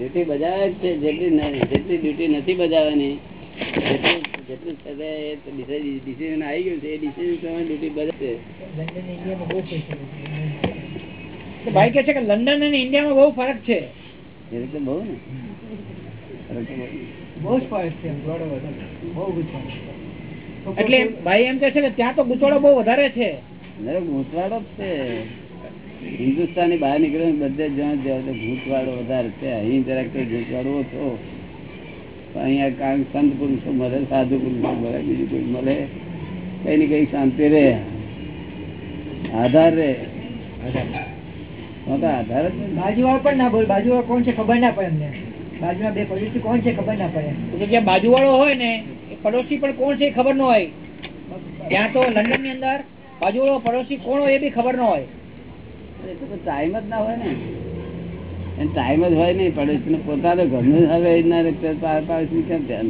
Duty બજાવે છે જેટલી જેટલી ડ્યુટી નથી બજાવવાની જેટલું જેટલું છતાં એ ડિસિઝન આવી ગયું છે એ ડિસિઝન પ્રમાણે ડ્યુટી બજાવશે ભાઈ કે છે કે લંડન અને ઇન્ડિયામાં બહુ ફરક છે. એ રીતે બહુ ને? બહુ. બહુ જ ફરક છે. બહુ એટલે ભાઈ એમ કે છે કે ત્યાં તો ગુચવાડો બહુ વધારે છે. ગુચવાડો જ છે. હિન્દુસ્તાની બહાર નીકળ્યો ને બધે જ્યાં જાઓ તો ભૂતવાળો વધારે છે. અહીં જરાક તો ભૂતવાળો ઓછો. અહીંયા કારણ સંત પુરુષો મળે સાધુ પુરુષો મળે બીજું કોઈ મળે. કઈ ને કઈ શાંતિ રે આધાર રે તો તો આધાર જ ને. બાજુવાળો પણ ના બોલ. બાજુવાળો કોણ છે ખબર ના પડે એમને બાજુમાં બે પડોશી કોણ છે ખબર ના પડે. જ્યાં બાજુ બાજુવાળો હોય ને એ પડોશી પણ કોણ છે ખબર ન હોય. ત્યાં તો લંડનની અંદર બાજુવાળો પડોશી કોણ હોય એ બી ખબર ન હોય. તો ટાઈમ જ ના હોય ને. એને ટાઈમ જ હોય નહીં પડોશી પોતાનો ઘરનું હવે પાડોશી કેમ ધ્યાન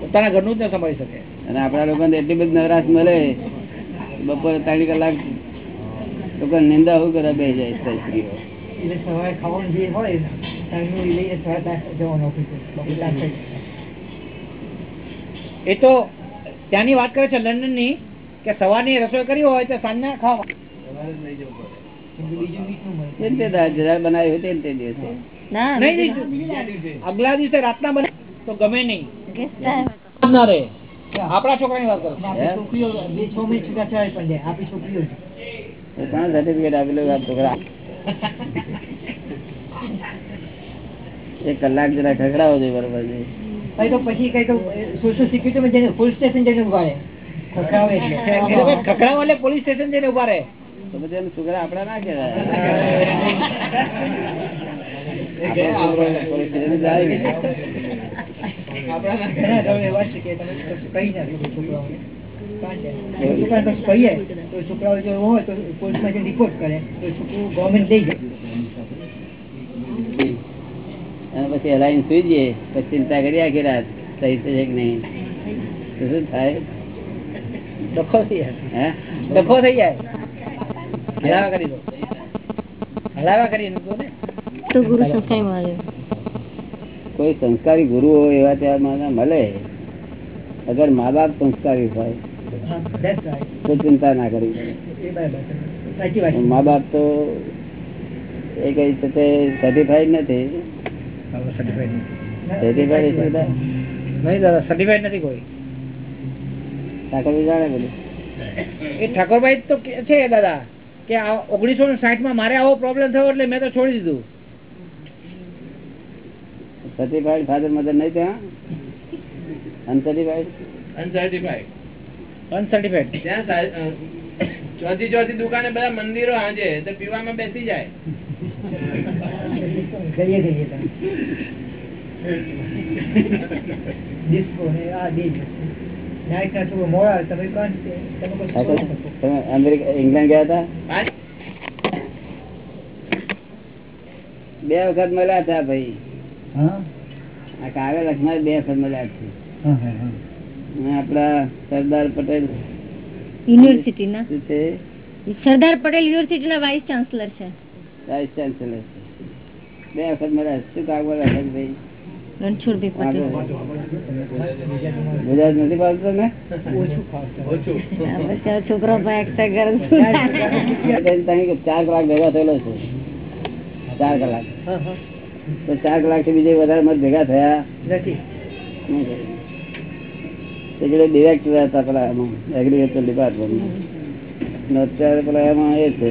પોતાના ઘરનું જ ન સંભાળી શકે. અને આપણા લોકોને એટલી બધી નવરાશ મળે બપોરે ત્રણ કલાક લોકો નિંદા હું કરે બે જાય સ્ત્રીઓ? એટલે સવારે ખાવાનું જે હોય. એ તો ત્યાંની વાત કરે છે લંડનની કે સવારની રસોઈ કરી હોય તો સાંજના ખાવા તે દિવસે. રાતના બને તો ગમે નહીં. આપણા છોકરાની વાત કરો. છોકરીઓ આપણી છોકરીઓ સર્ટિફિકેટ આપેલું છોકરા. એક કલાક જરા ખગડાવો જોઈએ બરોબર તો પછી કઈ તો સોશિયલ સિક્યુરિટી ફૂલ સ્ટેશન જઈને ઊભા રહે. એટલે પોલીસ સ્ટેશન જઈને ઊભા રહે. તો બધા છોકરા આપડા ના કહેવાય. જાય છોકરાઓ જો હોય તો પોલીસમાં રિપોર્ટ કરે તો છોકરું ગવર્મેન્ટ લઈ અને પછી હલાઈને સુઈ જઈએ. પછી ચિંતા કરી આખી રાત સહી છે કે નહીં? શું થાય? ડખો થઈ જાય. ડખો થઈ જાય. હલાવા કરી દો. હલાવા કરી તો ગુરુ સંસ્કાર મળે કોઈ સંસ્કારી ગુરુ હોય એવા ત્યાં મળે. અગર મા બાપ સંસ્કારી હોય. તો ચિંતા ના છે. મા બાપ તો એ કઈ તે સર્ટિફાઈડ નથી. સર્ટિફાઈડ નથી કોઈ. ઠાકોર જાણે બધું. એ ઠાકોરભાઈ તો કે છે દાદા કે ઓગણીસો ને સાઠમાં મારે આવો પ્રોબ્લેમ થયો એટલે મેં તો છોડી દીધું. સર્ટિફાઈડ ફાધર મધર નહીં ત્યાં? અનસર્ટિફાઈડ? અનસર્ટિફાઈડ. અનસર્ટિફાઈડ. ત્યાં ચોથી ચોથી દુકાને બધા મંદિરો હાજે તો પીવામાં બેસી જાય. કરીએ કરીએ ડિસ્કો આ ઇંગ્લેન્ડ ગયા હતા? બે વખત મળ્યા હતા ભાઈ. આ કાગળ લખનાર બે વખત મળ્યા છે. આપડા સરદાર પટેલ. યુનિવર્સિટી ના? શું છે? સરદાર પટેલ યુનિવર્સિટી ના વાઇસ ચાન્સલર છે. વાઇસ ચાન્સલર છે. બે વખત મળ્યા શું કાગળ લખે ભાઈ? રણછોડભાઈ પટેલ. ગુજરાત નથી પાડતો ને? ઓછું ઓછું છોકરો ચાર કલાક ભેગા થયેલો છે. ચાર કલાક. હા હા. તો ચાર કલાકથી બીજે વધારે મત ભેગા થયા? નથી. ડિરેક્ટર હતા પેલા એગ્રીકલ્ચર ડિપાર્ટમેન્ટ અત્યારે પેલા એમાં એ છે.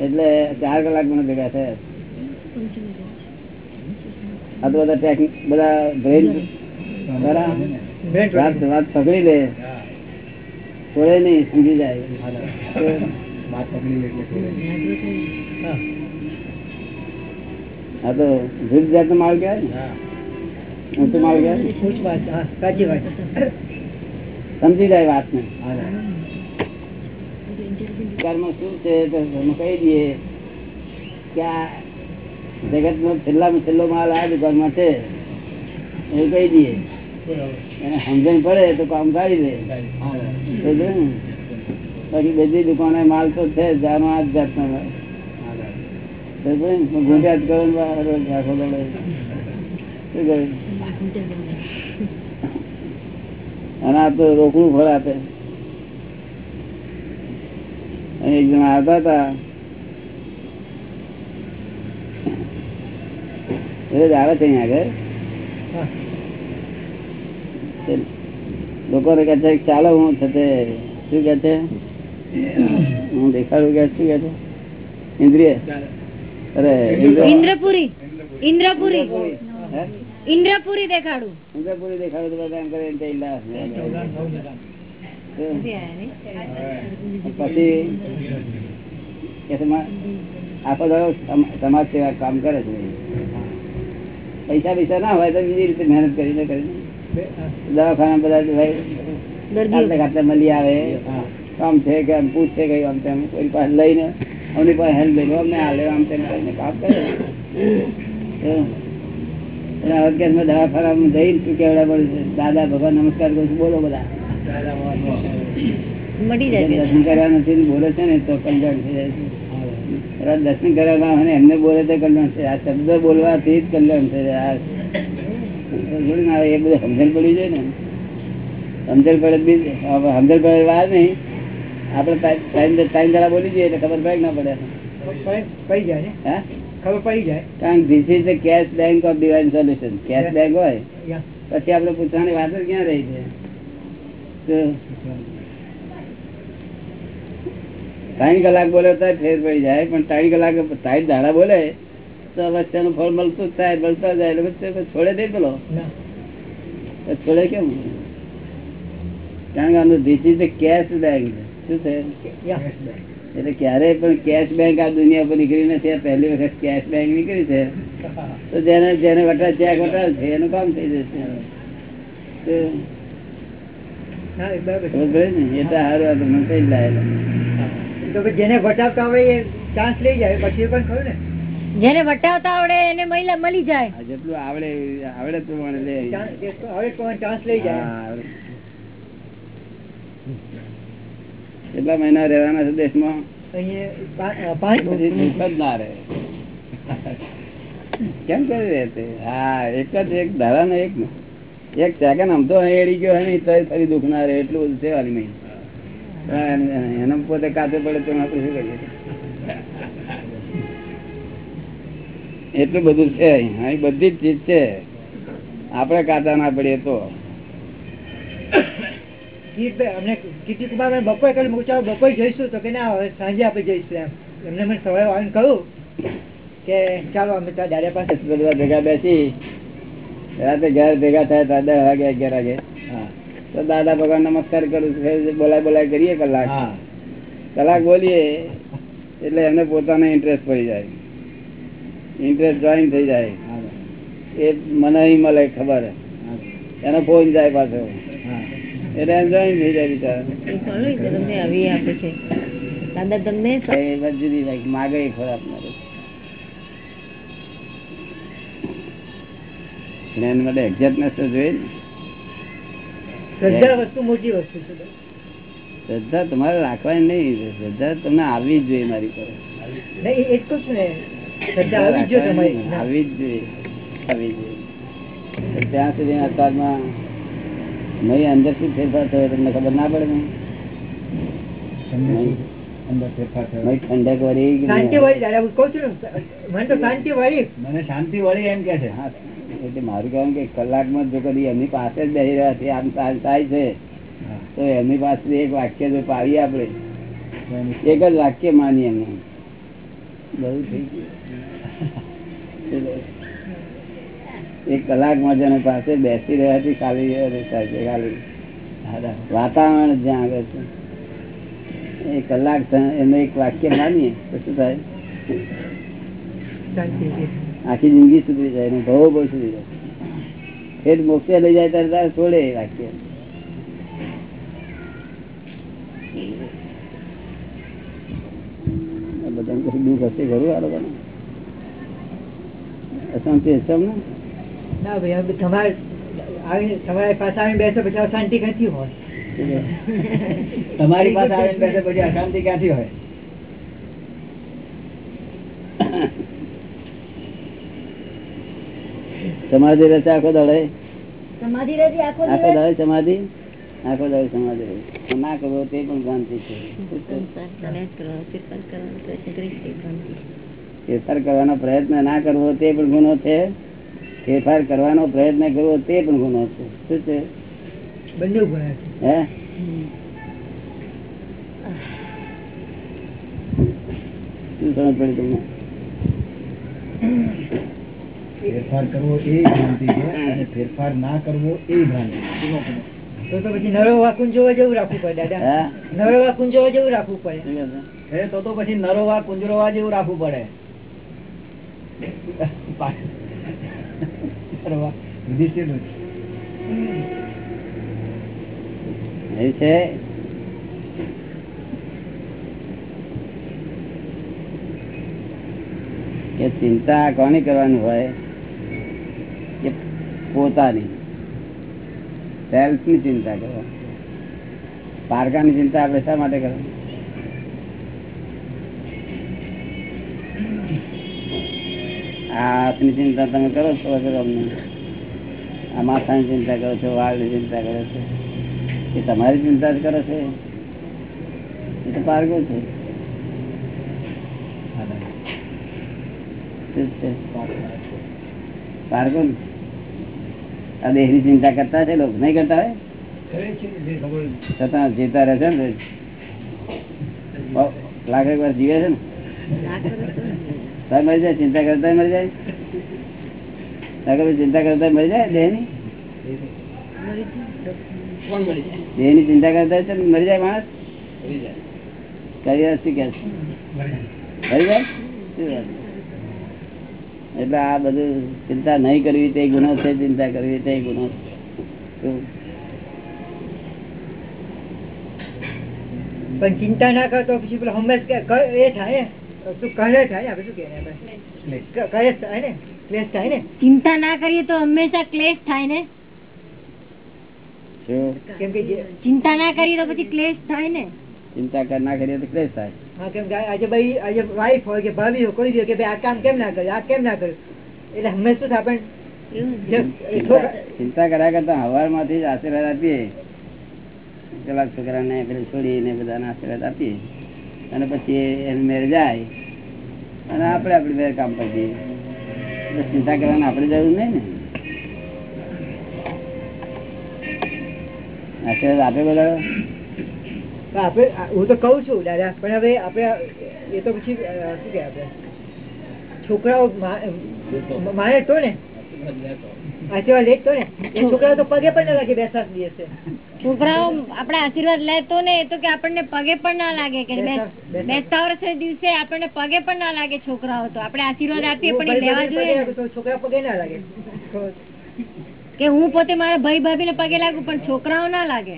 એટલે ચાર કલાક મને ભેગા થયા. આ તો બધા ટેકનિક બધા બ્રેન વાત વાત પકડી લે. છોડે નહીં સમજી જાય. હા. તો જાતનો માલ કહેવાય ને. ઊંચો માલ કહેવાય સાચી વાત. સમજી જાય વાતને. કર્મ શું છે તો કહી દઈએ કે આ જગત નો છેલ્લામાં છેલ્લો માલ આ દુકાનમાં છે, એવું કહી દઈએ. એને સમજણ પડે તો કામ કાઢી દે બાકી બધી દુકાને માલ તો છે જાનો આ જ જાતનો? અને આ તો રોકડું ફળ એક જણા આવતા હતા એ આવે છે આગળ? છે ચાલો હું છે શું કે છે? હું દેખાડું કે શું કે છે? ઇન્દ્રિય? અરે ઇન્દ્રપુરી. ઇન્દ્રપુરી. ઇન્દ્રપુરી દેખાડું. ઇન્દ્રપુરી દેખાડું તો બધા એમ કરે પછી કે આખો દાડો સમાજ સેવા કામ કરે છે. પૈસા પૈસા ના હોય તો બીજી રીતે મહેનત કરીને કરીને. દવાખાના બધા ભાઈ ખાતે મળી આવે. કામ છે કે આમ પૂછે કે આમ તેમ. કોઈ પાસે લઈને અમની પાસે હેલ્પ લઈને અમને હાલે આમ તેમ કરીને કામ કરે. એટલે હવે દવાખાનામાં જઈને શું કેવડા પડે છે? દાદા ભગવાન નમસ્કાર કરું છું. બોલો બધા. મટી જાય દર્શન કર્યા નથી બોલે છે ને તો કંજાણ થઈ જાય છે. દર્શન કર્યા અને એમને બોલે તો કલ્યાણ છે. આ શબ્દ બોલવાથી જ કલ્યાણ છે. આ એ બધું સમજણ પડી જાય ને. સમજણ પડે બી સમજણ પડે વાર નહીં. આપડે ટાઈમ ટાઈમ દ્વારા બોલી જઈએ એટલે ખબર પડે ના પડે. પડી જાય હા? ખબર પડી જાય? કારણ this is the cash bank of divine solution cash bank હોય. પછી આપણે પૂછવાની વાત જ ક્યાં રહી છે તો ત્રણ કલાક બોલે તો ફેર પડી જાય પણ ત્રણ કલાક ત્રણ દાડા બોલે તો અવશ્યનું ફળ મળતું થાય મળતા જાય એટલે પછી છોડે દે પેલો છોડે કેમ? કારણ કે આનું ધીસ ઇઝ કેશ બેંક શું છે? એટલે ક્યારે પણ કેશ બેંક આ દુનિયા પર નીકળી નથી આ પહેલી વખત કેશ બેંક નીકળી છે. તો જેને જેને વટા ચેક વટા છે એનું કામ થઈ જશે. એટલે આ તમને કઈ લાયેલા તો જેને વટાવતા આવડે એ ચાન્સ લઈ જાય પછી પણ ખરું ને. જેને વટાવતા આવડે એને મહિલા મળી જાય. જેટલું આવડે આવડે પ્રમાણે લે. આવડે પ્રમાણે હવે ચાન્સ લઈ જાય. કેટલા મહિના રહેવાના છે દેશમાં? અહીંયા પાંચ દુઃખ જ ના રહે. કેમ કરી રહે હા એક જ એક ધારાનો એક. એક સેકન્ડ આમ તો અહીં એડી ગયો નહીં તો ફરી દુઃખ રહે એટલું બધું છે વાલી મહિને. એને પોતે કાચો પડે તો આપણે શું કરીએ? એટલું બધું છે અહીં. બધી જ ચીજ છે. આપણે કાચા ના પડીએ તો. બપોરે કહ્યું મેં કીધું બપોરે જઈશું. તો કે ના હવે સાંજે આપણે જઈશું એમ. એમને મને સવારે આવીને કહ્યું કે ચાલો અમે ત્યાં દાદા પાસે. બધા ભેગા બેસી રાતે ઘર ભેગા થાય તો દસ વાગે અગિયાર વાગે. તો દાદા ભગવાન નમસ્કાર કરું બોલાય બોલાય કરીએ કલાક. કલાક બોલીએ એટલે એમને પોતાનો ઇન્ટરેસ્ટ પડી જાય. ઇન્ટરેસ્ટ જોઈન થઈ જાય. એ મને અહીં મળે ખબર. એનો ફોન જાય પાછો. એટલે એમ જોઈન થઈ જાય બિચારા. તમને માગે ખોરાક મારે એના માટે એક્ઝેક્ટનેસ તો જોઈએ ને. શ્રદ્ધા વસ્તુ મોટી વસ્તુ છે શ્રદ્ધા તમારે રાખવાની નહીં શ્રદ્ધા તમને આવવી જ જોઈએ મારી પર આવી જ જોઈએ જોઈએ ત્યાં સુધી અત્યારમાં નહીં અંદર શું ફેરફાર થયો તમને ખબર ના પડે નહીં. ઠંડક વળી શાંતિ વાળી કહું છું મને શાંતિ વાળી. મને શાંતિ વળી એમ કે છે. હા. એટલે મારું કહેવાનું કે કલાકમાં જો કદી એમની પાસે જ બેસી રહ્યા આમ થાય થાય છે તો એમની પાસે એક વાક્ય જો પાડીએ આપણે. એક જ વાક્ય માની એમને. બહુ થઈ ગયું એક કલાકમાં જેને પાસે બેસી રહ્યા છે ખાલી થાય છે ખાલી. વાતાવરણ જ્યાં આગળ છે. એ કલાક એનું એક વાક્ય માનીએ. તો શું થાય? છે. આખી જિંદગી સુધરી જાય ભાવો બહુ સુધરી જાય. ફેર મોક્ષે લઈ જાય ત્યારે તારે છોડે એ વાક્ય. બધાને કશું દુઃખ હશે ખરું આ લોકોને? અશાંતિ હશે અમને? ના ભાઈ હવે તમારે આવીને તમારી પાસે આવીને બેસો પછી હવે શાંતિ ક્યાંથી હોય? તમારી પાસે આવીને બેસે પછી અશાંતિ ક્યાંથી હોય? સમાધિ રહેશે આખો દડે સમાધિ રહેતી આખો આખો દડે સમાધિ? આખો દડે સમાધિ રહે ના કરવો તે પણ ભ્રાંતિ છે. સંસાર ચાલે જ કરવાનો, ફેરફાર કરવાનો પ્રયત્ન. ફેરફાર કરવાનો ના કરવો તે પણ ગુનો છે. ફેરફાર કરવાનો પ્રયત્ન કરવો તે પણ ગુનો છે. શું છે? બંને હે? શું સમજ પડી તમને? ફેરફાર કરવો એ ભ્રાંતિ છે અને ફેરફાર ના કરવો એ ભ્રાંતિ તો તો પછી નરો વાકુન જોવા જેવું રાખવું પડે દાદા. નરો વાકુન જોવા જેવું રાખવું પડે. શું કહે છે? એ તો તો પછી નરોવા કુંજરોવા જેવું રાખવું પડે. નરોવા. છે? કે ચિંતા કોની કરવાનું હોય? પોતાની. સેલ્ફની ચિંતા કરવા પારકાની ચિંતા આપણે શા માટે કરો? હાથની ચિંતા તમે કરો છો અમને આ માથાની ચિંતા કરો છો વાળની ચિંતા કરો છો? એ તમારી ચિંતા જ કરો છો? એ તો પારગો છે? પારગો ને? આ દેહની ચિંતા કરતા છે લોકો નહીં કરતા હોય? છતાં જીતા રહે છે ને? લાખ એક વાર જીવે છે ને? મરી જાય ચિંતા કરતા મરી જાય? ચિંતા કરતા મરી જાય દેહની મરી જાય. કોણ મળી જાય? દેહની ચિંતા કરતા છે મરી જાય માણસ? મળી જાય. કરી કે મરી જાય? એટલે આ બધું ચિંતા નહીં કરવી તે ગુનો છે ચિંતા કરવી તે ગુનો પણ ચિંતા ના કરતો પછી પેલો હંમેશ કે- એ થાય શું કહે થાય? આપણે શું? કલેશ. થાય ને? ક્લેશ થાય ને? ચિંતા ના કરીએ તો હંમેશા ક્લેશ થાય ને? ચિંતા ના કરીએ તો પછી ક્લેશ થાય ને? ચિંતા કર ના કરીએ તો ક્લેશ થાય. કેમ કે આજે ભાઈ આજે વાઈફ હોય કે ભાભી હોય કોઈ કે ભાઈ આ કામ કેમ ના કર્યું આ કેમ ના કર્યું? એટલે હંમેશા એ ચિંતા કર્યા કરતા હવારમાંથી જ આશીર્વાદ આપીએ. પેલા છોકરાને પેલી છોડીને બધાને આશીર્વાદ આપીએ. અને પછી એને મેળ જાય. અને આપણે આપણે મેળ કામ કરી ચિંતા કરવાની આપણે જરૂર નહીં ને. આશીર્વાદ આપે બધા. આપણે હું તો કઉ છું દાદા પણ હવે આપણે એ તો પછી શું કે આપણે છોકરાઓ મારે તો ને? આશીર્વાદ લે તો ને? એ છોકરાઓ તો પગે પણ ના લાગે બેસાસ દિવસે. છોકરાઓ આપણા આશીર્વાદ લેતો ને એ તો કે આપણને પગે પણ ના લાગે કે બેસા- બેસા. બેસતા વર્ષે દિવસે આપણને પગે પણ ના લાગે છોકરાઓ તો. આપણે આશીર્વાદ આપીએ પણ એ લેવા જોઈએ છોકરા પગે ના લાગે. કે હું પોતે મારા ભાઈ ભાભી ને પગે લાગુ પણ છોકરાઓ ના લાગે.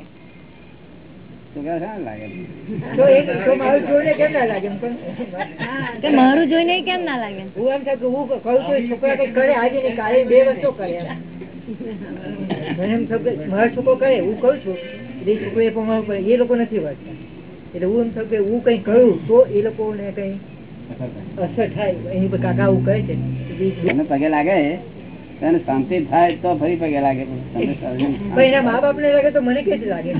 મારું જોઈને કેમ ના લાગે એમ? કહું. કે મારું જોઈને ય કેમ ના લાગે? હું એમ કે હું કહું છું એ છોકરા કઈ કરે આજે ને કાલે બે વસ્તુ કરે એમ. થયું મારો છોકરો કરે હું કઉ છું. એ છોકરો એ પ્રમાણે કરે એ લોકો નથી વાંચતા. એટલે હું એમ થયું કે હું કઈ કરું તો એ લોકોને કઈ અસર થાય. એની પર કાકા આવું કહે છે. પગે લાગે? તેને શાંતિ થાય તો ફરી પગે લાગે. મા બાપ ને લાગે તો મને કેવી લાગે?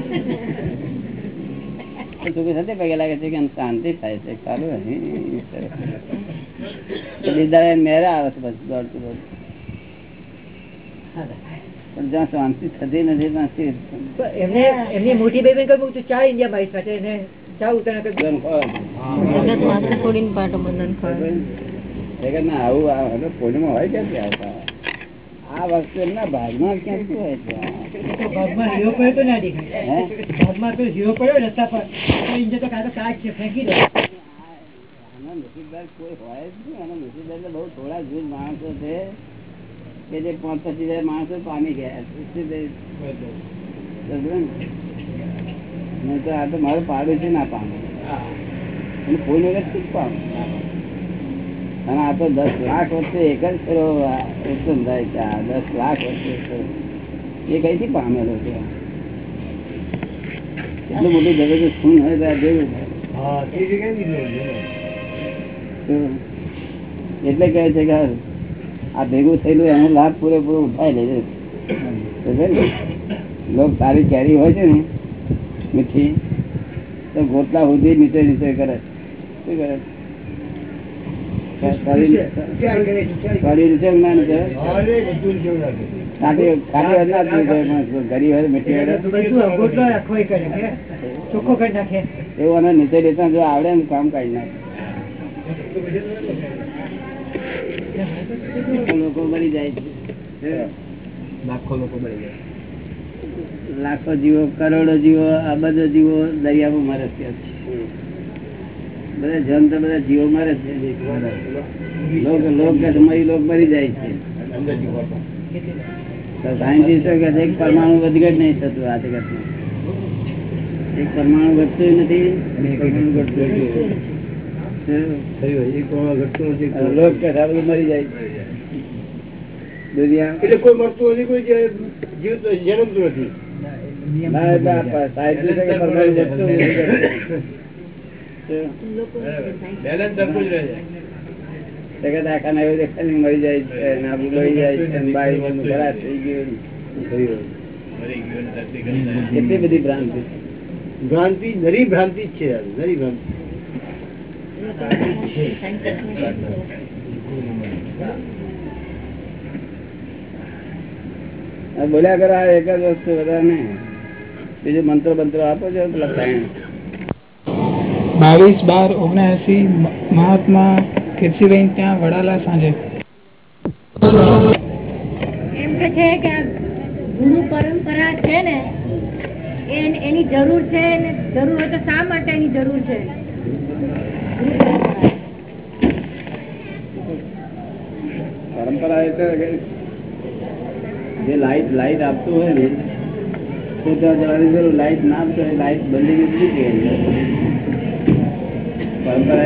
છોકરી સાથે પગે લાગે છે કે શાંતિ થાય છે ચાલુ લીધા મેરા આવે છે બસ દોડતું દોડતું. પણ જ્યાં શાંતિ થતી નથી ત્યાં એમને એમની મોટી બેબી કહ્યું તું ચા ઇન્ડિયા મારી સાથે એને ચા ઉતાર જીવન ખોળે છે. જગત માથું ફોડીને પાટો બંધન ખોળે. જગત ના આવું પૂર્ણિમા હોય ક્યાંથી આવતા? આ વસ્તુ એમના ભાગમાં ક્યાંથી હોય છે? ભાગમાં હીરો પડ્યો તો ના દેખાય? ભાગમાં તો હીરો પડ્યો રસ્તા પર ઇન્જે તો કાં તો કાચ છે ફેંકી દો. નસીબદાર કોઈ હોય જ નહીં. અને નસીબદાર તો બહુ થોડા જૂન માણસો છે કે જે પાંચ પચીસ હજાર માણસો પામી ગયા. શું? નહીં તો આ તો મારું પાડું છે ના પામે. અને કોઈ વગર શું જ પામે? અને આ તો દસ લાખ વર્ષે એક જ ફેરો આ ઉત્પન્ન થાય છે દસ લાખ વર્ષે એ કઈ કઈથી પામેલો છે? એટલું મોટું જબરદસ્ત શું હોય ત્યાં જેવું એટલે કહે છે કે આ- ભેગું થયેલું એનો લાભ પૂરેપૂરો ઉઠાઈ લેજો? લોક સારી કેરી હોય છે ને મીઠી તો ગોટલા સુધી નીચે નીચે કરે. શું કરે? એવું નીચે લેતા જો આવડે ને કામ કાઢી નાખે. લોકો મરી જાય છે. લાખો લોકો મરી જાય લાખો જીવો કરોડો જીવો આ બધો જીવો દરિયામાં મરસ્યા છે. બધા જન તો બધા જીવો મરે છે લોક લોક મરી લોક મરી જાય છે. સાયન્ટિસ્ટો કે એક પરમાણુ વધઘટ નહીં થતું આ જગતમાં. એક પરમાણુ ઘટતું નથી પરમાણુ ઘટતું લોક કે આ બધું મરી જાય. છે દુનિયા એટલે કોઈ મરતું નથી કોઈ જીવતું જન્મતું નથી. બેલેન્સ સરખું જ રહે છે. જગત આખાને એવું દેખાય મરી જાય છે અને આપણું જાય છે અને બાળી થઈ ગયું થયું હોય. મરી ગયું ને ધરતી ગળી જાય. કેટલી બધી ભ્રાંતિ. ભ્રાંતિ નરી ભ્રાંતિ જ છે નરી ભ્રાંતિ. બોલ્યા કરો આ એક જ વસ્તુ બધા ને બીજું મંત્ર મંત્ર આપો છો પેલા સાયણ. બાવીસ બાર ઓગણસી મહાત્મા કીર્તિબેન ત્યાં વડાલા સાંજે એમ કે છે કે આ ગુરુ પરંપરા છે ને એની જરૂર છે જરૂર હોય તો શા માટે એની જરૂર છે પરંપરા. એટલે જે લાઈટ લાઈટ આપતું હોય ને તો ત્યાં જવાની જરૂર લાઈટ ના આપતો હોય લાઈટ બંધ થઈ ગઈ પરંપરા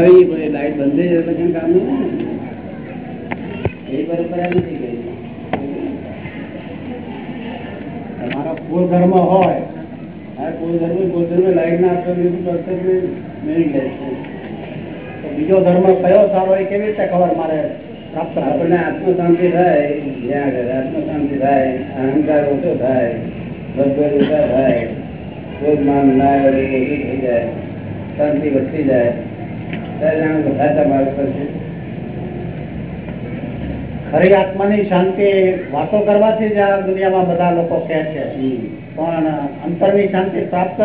રહી લાઈટ બંધ કઈ કામ એ પરંપરા નથી કુળ ધર્મ હોય કુળ ધર્મ કોઈ ધર્મ લાઈટ ના આપતો બીજો ધર્મ કયો સારો એ કેવી રીતે ખબર મારે પ્રાપ્ત આપણને આત્મશાંતિ થાય, જ્યાં આગળ આત્મશાંતિ થાય, અહંકાર ઓછો થાય ઓછા થાય. ક્રોધ ના આવે થઈ જાય શાંતિ વધતી જાય. ત્યારે જાણો કે સાચા પર છે. ખરી આત્માની શાંતિ વાતો કરવાથી જ આ દુનિયામાં બધા લોકો કહે છે. પણ અંતરની શાંતિ પ્રાપ્ત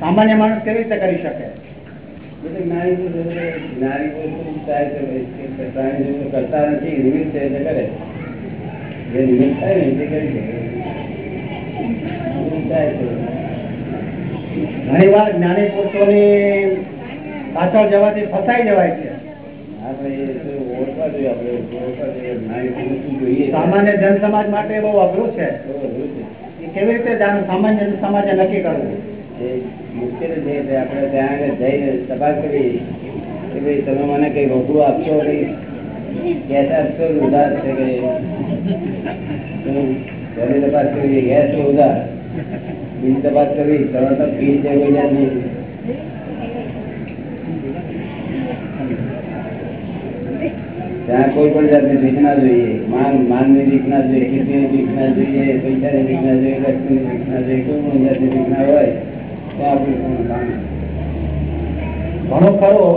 સામાન્ય માણસ કેવી રીતે કરી શકે? કરતા નથી નિમિત્ત કરે. જે નિમિત્ત થાય ને તે કરી શકે. ઘણી વાર જ્ઞાની પુરુષોની પાછળ જવાથી ફસાઈ જવાય છે. સામાન્ય જન સમાજ માટે બહુ અઘરું છે. કેવી રીતે સામાન્ય જન સમાજે નક્કી કરવું? મુશ્કેલ છે આપણે ત્યાં જઈને તપાસ કરી. કે ભાઈ તમે મને કઈ રોકડું આપશો નહીં ગેસ આપશો ઉધાર છે કે તપાસ કરવી ગેસ ઉધાર બીજી તપાસ કરવી તમે તો ફી કોઈ જાતની ત્યાં કોઈ પણ જાતની ભીખ ના જોઈએ. માન, માનની ભીખ ના જોઈએ કીર્તિની ભીખ ના જોઈએ, પૈસાની ભીખ ના જોઈએ લક્ષ્મીની ભીખ ના જોઈએ, કોઈ પણ જાતની ભીખ ના હોય, તો આપણે કોણ કામ ઘણું ખરું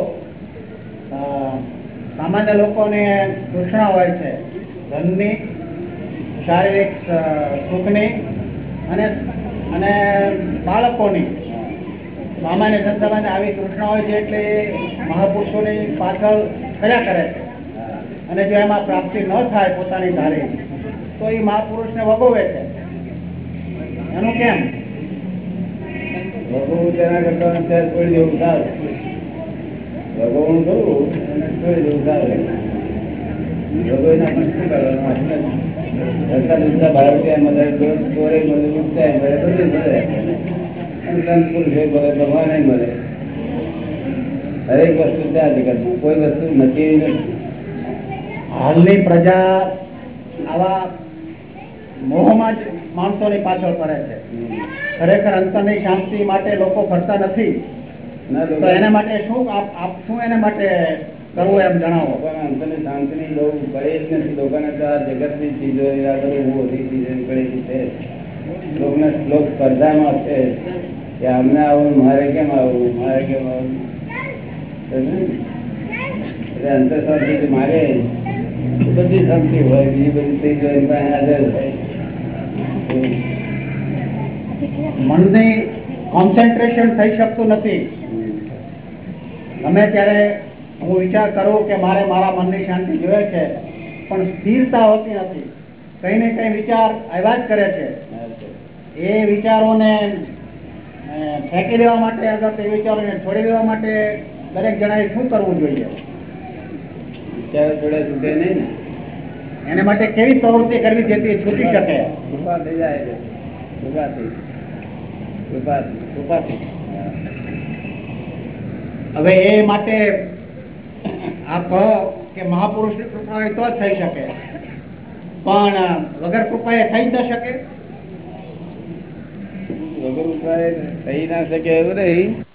સામાન્ય લોકોને તૃષ્ણા હોય છે. ધનની, શારીરિક સુખની અને અને બાળકોની સામાન્ય જનતામાં આવી કૃષ્ણ હોય છે એટલે મહાપુરુષોની પાછળ ફર્યા કરે છે. અને જો એમાં પ્રાપ્તિ ન થાય પોતાની ધારે, તો એ મહાપુરુષને વગોવે છે. એનું કેમ? ભગવું તેના કરતા અત્યારે છોડી દેવું સારું ભગવવું કરવું અને છોડી દેવું સારું ભગવાન આપણે શું કરવાનું રસ્તા દુસ્તા બાર રૂપિયા મળે ચોરે મળે લૂંટાય મળે બધું મળે અને સંત મળે ભગવાન મળે. હરેક વસ્તુ છે જગતમાં. કોઈ વસ્તુ નથી નથી. હાલની પ્રજા આવા મોહમાં જ માણસોની પાછળ ફરે છે. ખરેખર અંતરની શાંતિ માટે લોકો ફરતા નથી. તો એના માટે શું આપ આપ શું એના માટે કરવું એમ જણાવો. પણ અંતરની શાંતિની બહુ પડે જ નથી. લોકોને તો આ ચીજો બહુ બધી ચીજો છે. લોકોને લોક સ્પર્ધામાં છે કે અમને આવું મારે કેમ આવું મારે કેમ આવું? એટલે અંતર શાંતિ મારે બધી શાંતિ હોય બીજી બધી ચીજો એમ પાસે હાજર હોય. મનની કોન્સન્ટ્રેશન થઈ શકતું નથી. ગમે ત્યારે હું વિચાર કરું કે મારે મારા મનની શાંતિ જોઈએ છે પણ સ્થિરતા હોતી નથી. કઈ ને કઈ વિચાર આવ્યા જ કરે છે. એ વિચારોને ફેંકી દેવા માટે અથવા તે વિચારોને છોડી દેવા માટે દરેક જણાએ શું કરવું જોઈએ? વિચારો જોડે છૂટે નહીં ને. એને માટે કેવી પ્રવૃત્તિ કરવી જેથી છૂટી શકે? કૃપા થઈ જાય છે. કૃપાથી કૃપાથી કૃપાથી. હવે એ માટે આપ કહો કે મહાપુરુષની કૃપા હોય તો જ થઈ શકે. પણ વગર કૃપા એ થઈ ન શકે? વગર કૃપા થઈ ના શકે એવું નહીં.